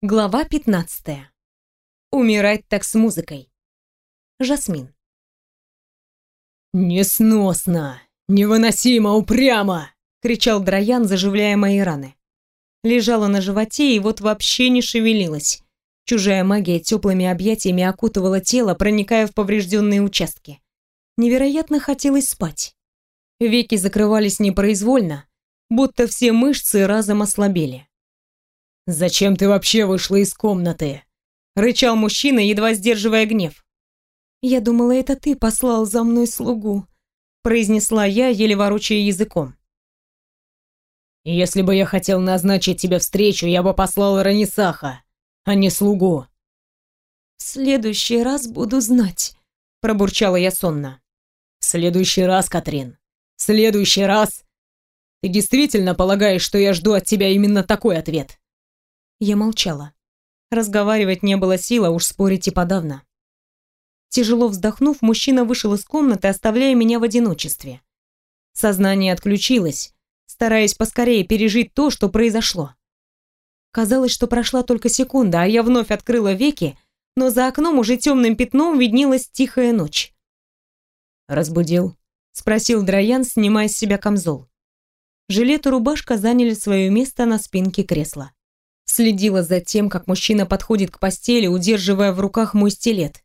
Глава 15. Умирать так с музыкой. Жасмин. «Несносно! Невыносимо упрямо!» — кричал Драян, заживляя мои раны. Лежала на животе и вот вообще не шевелилась. Чужая магия теплыми объятиями окутывала тело, проникая в поврежденные участки. Невероятно хотелось спать. Веки закрывались непроизвольно, будто все мышцы разом ослабели. «Зачем ты вообще вышла из комнаты?» — рычал мужчина, едва сдерживая гнев. «Я думала, это ты послал за мной слугу», — произнесла я, еле ворочая языком. «Если бы я хотел назначить тебе встречу, я бы послал Ранисаха, а не слугу». «В следующий раз буду знать», — пробурчала я сонно. «В следующий раз, Катрин, в следующий раз...» «Ты действительно полагаешь, что я жду от тебя именно такой ответ?» Я молчала. Разговаривать не было сил, а уж спорить и подавно. Тяжело вздохнув, мужчина вышел из комнаты, оставляя меня в одиночестве. Сознание отключилось, стараясь поскорее пережить то, что произошло. Казалось, что прошла только секунда, а я вновь открыла веки, но за окном уже темным пятном виднелась тихая ночь. «Разбудил?» — спросил Драян, снимая с себя камзол. Жилет и рубашка заняли свое место на спинке кресла. Следила за тем, как мужчина подходит к постели, удерживая в руках мой стилет.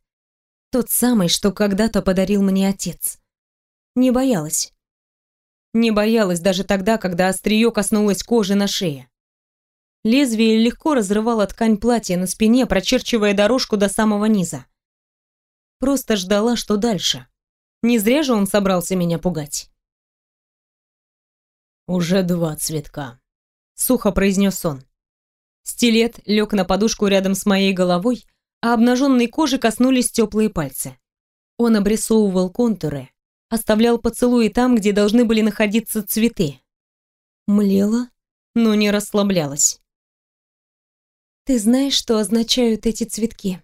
Тот самый, что когда-то подарил мне отец. Не боялась. Не боялась даже тогда, когда острие коснулось кожи на шее. Лезвие легко разрывало ткань платья на спине, прочерчивая дорожку до самого низа. Просто ждала, что дальше. Не зря же он собрался меня пугать. «Уже два цветка», — сухо произнес он. Стилет лег на подушку рядом с моей головой, а обнаженной кожи коснулись теплые пальцы. Он обрисовывал контуры, оставлял поцелуи там, где должны были находиться цветы. Млела, но не расслаблялась. «Ты знаешь, что означают эти цветки?»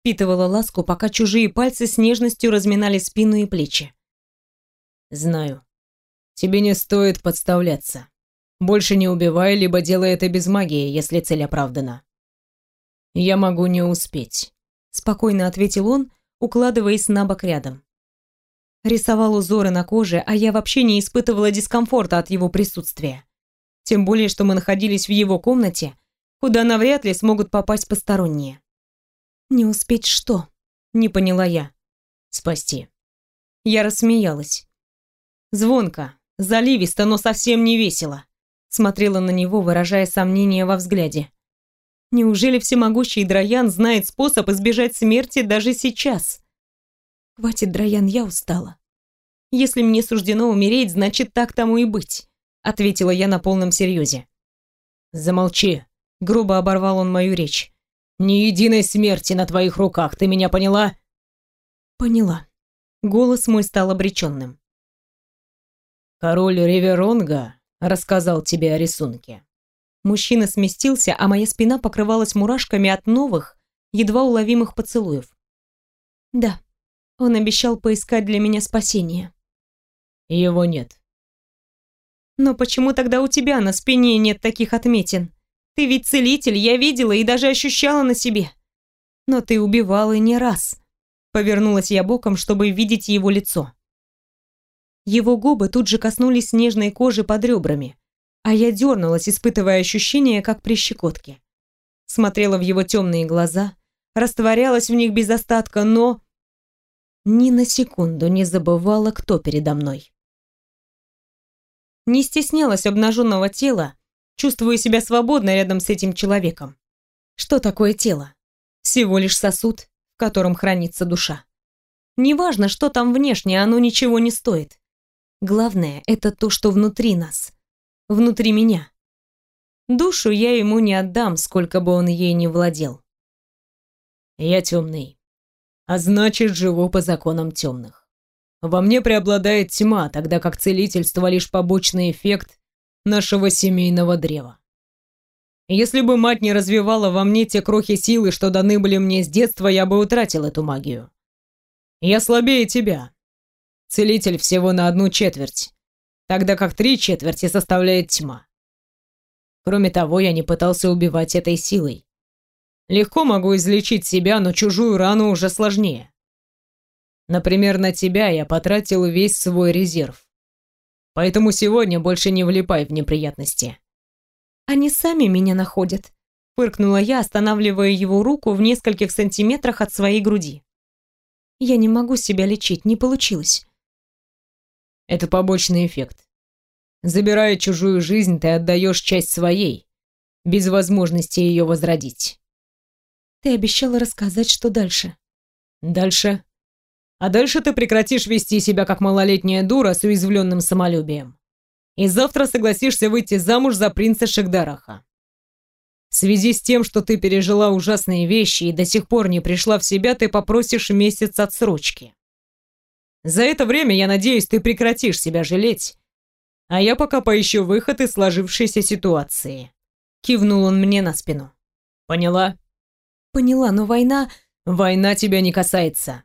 Впитывала ласку, пока чужие пальцы с нежностью разминали спину и плечи. «Знаю. Тебе не стоит подставляться». Больше не убивай, либо делай это без магии, если цель оправдана. Я могу не успеть, спокойно ответил он, укладываясь на бок рядом. Рисовал узоры на коже, а я вообще не испытывала дискомфорта от его присутствия. Тем более, что мы находились в его комнате, куда навряд ли смогут попасть посторонние. Не успеть что? Не поняла я. Спасти. Я рассмеялась. Звонко, заливисто, но совсем не весело смотрела на него, выражая сомнение во взгляде. Неужели всемогущий Драян знает способ избежать смерти даже сейчас? Хватит, Драян, я устала. Если мне суждено умереть, значит, так тому и быть, ответила я на полном серьезе. Замолчи, грубо оборвал он мою речь. Ни единой смерти на твоих руках, ты меня поняла? Поняла. Голос мой стал обреченным. Король Риверонга рассказал тебе о рисунке». Мужчина сместился, а моя спина покрывалась мурашками от новых, едва уловимых поцелуев. «Да, он обещал поискать для меня спасение». «Его нет». «Но почему тогда у тебя на спине нет таких отметин? Ты ведь целитель, я видела и даже ощущала на себе. Но ты убивал и не раз». Повернулась я боком, чтобы видеть его лицо. Его губы тут же коснулись нежной кожи под ребрами, а я дернулась, испытывая ощущение, как при щекотке. Смотрела в его темные глаза, растворялась в них без остатка, но ни на секунду не забывала, кто передо мной. Не стеснялась обнаженного тела, чувствуя себя свободно рядом с этим человеком. Что такое тело? Всего лишь сосуд, в котором хранится душа. Неважно, что там внешне, оно ничего не стоит. Главное — это то, что внутри нас. Внутри меня. Душу я ему не отдам, сколько бы он ей не владел. Я темный. А значит, живу по законам темных. Во мне преобладает тьма, тогда как целительство — лишь побочный эффект нашего семейного древа. Если бы мать не развивала во мне те крохи силы, что даны были мне с детства, я бы утратил эту магию. Я слабее тебя, Целитель всего на одну четверть, тогда как три четверти составляет тьма. Кроме того, я не пытался убивать этой силой. Легко могу излечить себя, но чужую рану уже сложнее. Например, на тебя я потратил весь свой резерв. Поэтому сегодня больше не влипай в неприятности. Они сами меня находят, фыркнула я, останавливая его руку в нескольких сантиметрах от своей груди. Я не могу себя лечить, не получилось. Это побочный эффект. Забирая чужую жизнь, ты отдаешь часть своей, без возможности ее возродить. Ты обещала рассказать, что дальше. Дальше? А дальше ты прекратишь вести себя как малолетняя дура с уязвленным самолюбием. И завтра согласишься выйти замуж за принца Шагдараха. В связи с тем, что ты пережила ужасные вещи и до сих пор не пришла в себя, ты попросишь месяц отсрочки. За это время, я надеюсь, ты прекратишь себя жалеть а я пока поищу выход из сложившейся ситуации. Кивнул он мне на спину. Поняла? Поняла, но война... Война тебя не касается.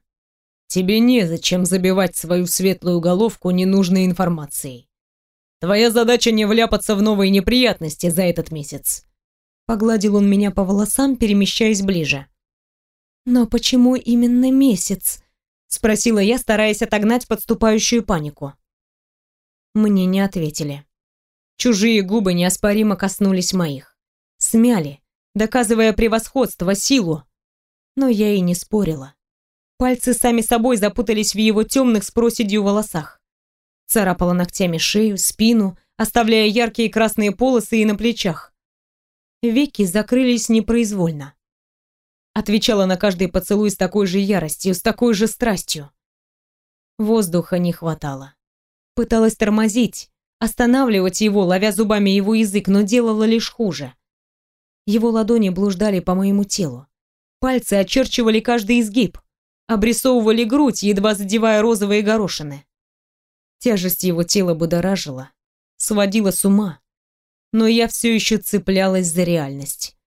Тебе незачем забивать свою светлую головку ненужной информацией. Твоя задача не вляпаться в новые неприятности за этот месяц. Погладил он меня по волосам, перемещаясь ближе. Но почему именно месяц? Спросила я, стараясь отогнать подступающую панику. Мне не ответили. Чужие губы неоспоримо коснулись моих. Смяли, доказывая превосходство, силу. Но я и не спорила. Пальцы сами собой запутались в его темных с проседью волосах. Царапала ногтями шею, спину, оставляя яркие красные полосы и на плечах. Веки закрылись непроизвольно. Отвечала на каждый поцелуй с такой же яростью, с такой же страстью. Воздуха не хватало. Пыталась тормозить, останавливать его, ловя зубами его язык, но делала лишь хуже. Его ладони блуждали по моему телу. Пальцы очерчивали каждый изгиб, обрисовывали грудь, едва задевая розовые горошины. Тяжесть его тела будоражила, сводила с ума, но я все еще цеплялась за реальность.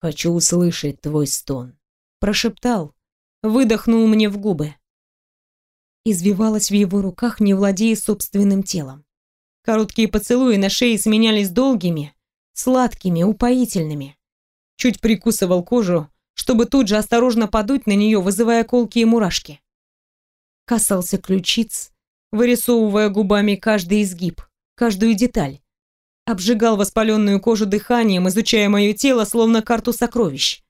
«Хочу услышать твой стон», — прошептал, выдохнул мне в губы извивалась в его руках, не владея собственным телом. Короткие поцелуи на шее сменялись долгими, сладкими, упоительными. Чуть прикусывал кожу, чтобы тут же осторожно подуть на нее, вызывая колкие мурашки. Касался ключиц, вырисовывая губами каждый изгиб, каждую деталь. Обжигал воспаленную кожу дыханием, изучая мое тело, словно карту сокровищ.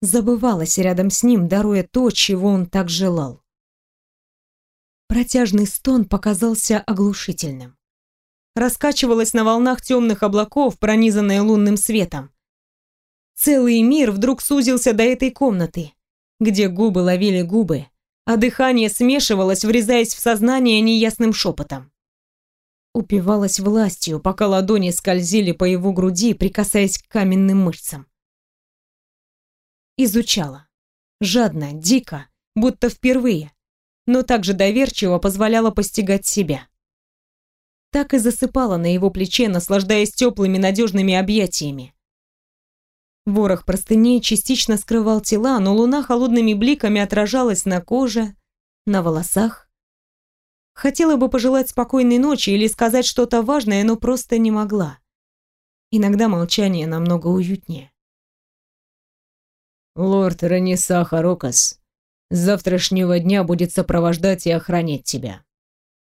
Забывалась рядом с ним, даруя то, чего он так желал. Протяжный стон показался оглушительным. Раскачивалась на волнах темных облаков, пронизанная лунным светом. Целый мир вдруг сузился до этой комнаты, где губы ловили губы, а дыхание смешивалось, врезаясь в сознание неясным шепотом. Упивалась властью, пока ладони скользили по его груди, прикасаясь к каменным мышцам. Изучала. Жадно, дико, будто впервые но также доверчиво позволяла постигать себя. Так и засыпала на его плече, наслаждаясь теплыми надежными объятиями. Ворох простыней частично скрывал тела, но луна холодными бликами отражалась на коже, на волосах. Хотела бы пожелать спокойной ночи или сказать что-то важное, но просто не могла. Иногда молчание намного уютнее. «Лорд Ранисаха Харокас с завтрашнего дня будет сопровождать и охранять тебя»,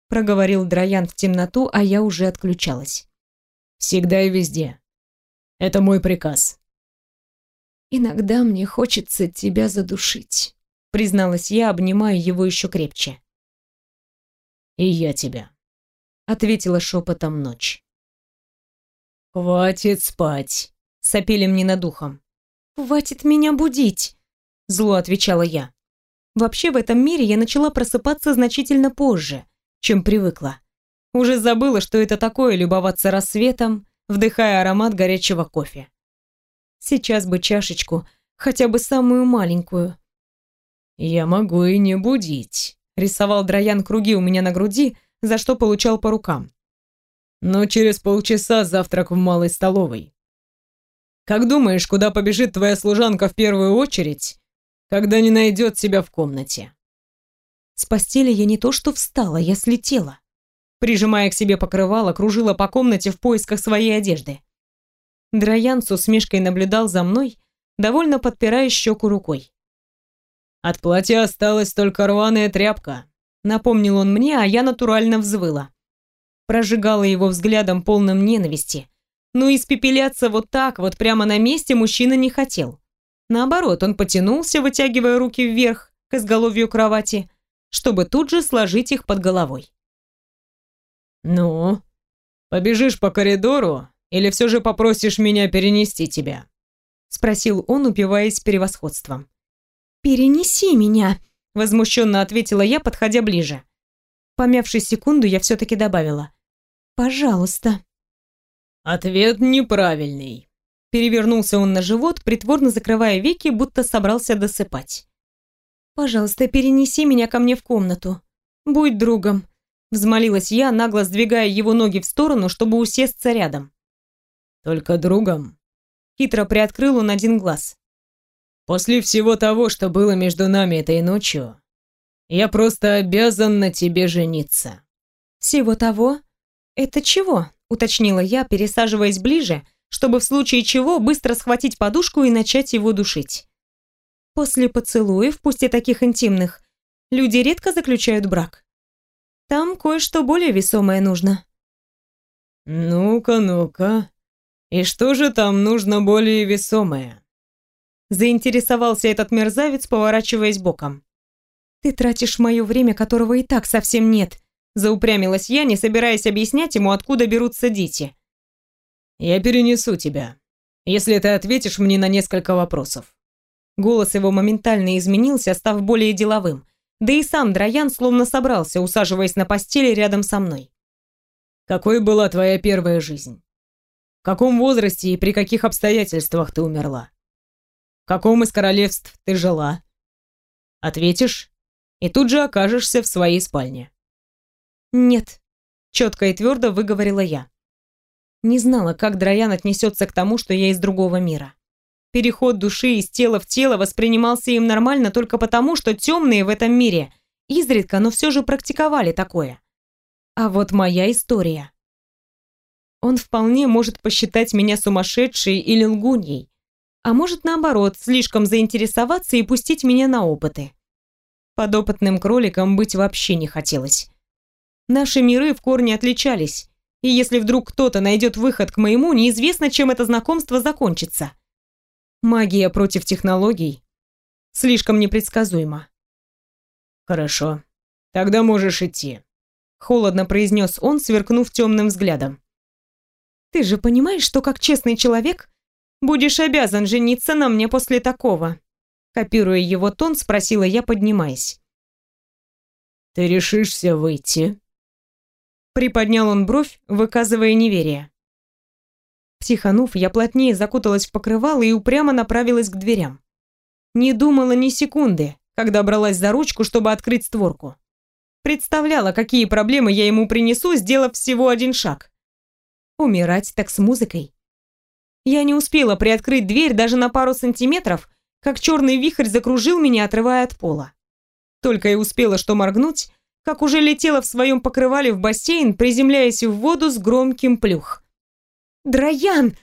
проговорил Драян в темноту, а я уже отключалась. «Всегда и везде. Это мой приказ». «Иногда мне хочется тебя задушить», призналась я, обнимая его еще крепче. «И я тебя», — ответила шепотом ночь. «Хватит спать», — сопели мне над ухом. «Хватит меня будить», — зло отвечала я. Вообще в этом мире я начала просыпаться значительно позже, чем привыкла. Уже забыла, что это такое любоваться рассветом, вдыхая аромат горячего кофе. Сейчас бы чашечку, хотя бы самую маленькую. «Я могу и не будить», — рисовал Драян круги у меня на груди, за что получал по рукам. «Но через полчаса завтрак в малой столовой. Как думаешь, куда побежит твоя служанка в первую очередь, когда не найдет себя в комнате. С постели я не то что встала, я слетела. Прижимая к себе покрывало, кружила по комнате в поисках своей одежды. Драян с усмешкой наблюдал за мной, довольно подпирая щеку рукой. «От платья осталась только рваная тряпка», — напомнил он мне, а я натурально взвыла. Прожигала его взглядом полным ненависти. Но испепеляться вот так, вот прямо на месте мужчина не хотел. Наоборот, он потянулся, вытягивая руки вверх к изголовью кровати, чтобы тут же сложить их под головой. «Ну, побежишь по коридору или все же попросишь меня перенести тебя?» Спросил он, упиваясь превосходством. «Перенеси меня», — возмущенно ответила я, подходя ближе. Помявшись секунду, я все-таки добавила. «Пожалуйста». «Ответ неправильный», Перевернулся он на живот, притворно закрывая веки, будто собрался досыпать. «Пожалуйста, перенеси меня ко мне в комнату. Будь другом», — взмолилась я, нагло сдвигая его ноги в сторону, чтобы усесться рядом. «Только другом?» Хитро приоткрыл он один глаз. «После всего того, что было между нами этой ночью, я просто обязан на тебе жениться». «Всего того? Это чего?» — уточнила я, пересаживаясь ближе — чтобы в случае чего быстро схватить подушку и начать его душить. После поцелуев, пусть и таких интимных, люди редко заключают брак. Там кое-что более весомое нужно. «Ну-ка, ну-ка, и что же там нужно более весомое?» Заинтересовался этот мерзавец, поворачиваясь боком. «Ты тратишь мое время, которого и так совсем нет», заупрямилась я, не собираясь объяснять ему, откуда берутся дети. «Я перенесу тебя, если ты ответишь мне на несколько вопросов». Голос его моментально изменился, став более деловым. Да и сам Драян словно собрался, усаживаясь на постели рядом со мной. «Какой была твоя первая жизнь? В каком возрасте и при каких обстоятельствах ты умерла? В каком из королевств ты жила? Ответишь, и тут же окажешься в своей спальне». «Нет», — четко и твердо выговорила я. Не знала, как Драян отнесется к тому, что я из другого мира. Переход души из тела в тело воспринимался им нормально только потому, что темные в этом мире изредка, но все же практиковали такое. А вот моя история. Он вполне может посчитать меня сумасшедшей или лгуньей, а может наоборот, слишком заинтересоваться и пустить меня на опыты. Подопытным кроликом быть вообще не хотелось. Наши миры в корне отличались, и если вдруг кто-то найдет выход к моему, неизвестно, чем это знакомство закончится. Магия против технологий слишком непредсказуема. «Хорошо, тогда можешь идти», — холодно произнес он, сверкнув темным взглядом. «Ты же понимаешь, что как честный человек будешь обязан жениться на мне после такого?» Копируя его тон, спросила я, поднимаясь. «Ты решишься выйти?» Приподнял он бровь, выказывая неверие. Психанув, я плотнее закуталась в покрывало и упрямо направилась к дверям. Не думала ни секунды, когда бралась за ручку, чтобы открыть створку. Представляла, какие проблемы я ему принесу, сделав всего один шаг. Умирать так с музыкой. Я не успела приоткрыть дверь даже на пару сантиметров, как черный вихрь закружил меня, отрывая от пола. Только и успела что моргнуть, как уже летела в своем покрывале в бассейн, приземляясь в воду с громким плюх. «Драян!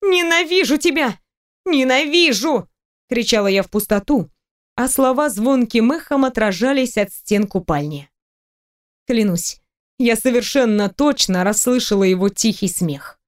Ненавижу тебя! Ненавижу!» — кричала я в пустоту, а слова звонким эхом отражались от стен купальни. Клянусь, я совершенно точно расслышала его тихий смех.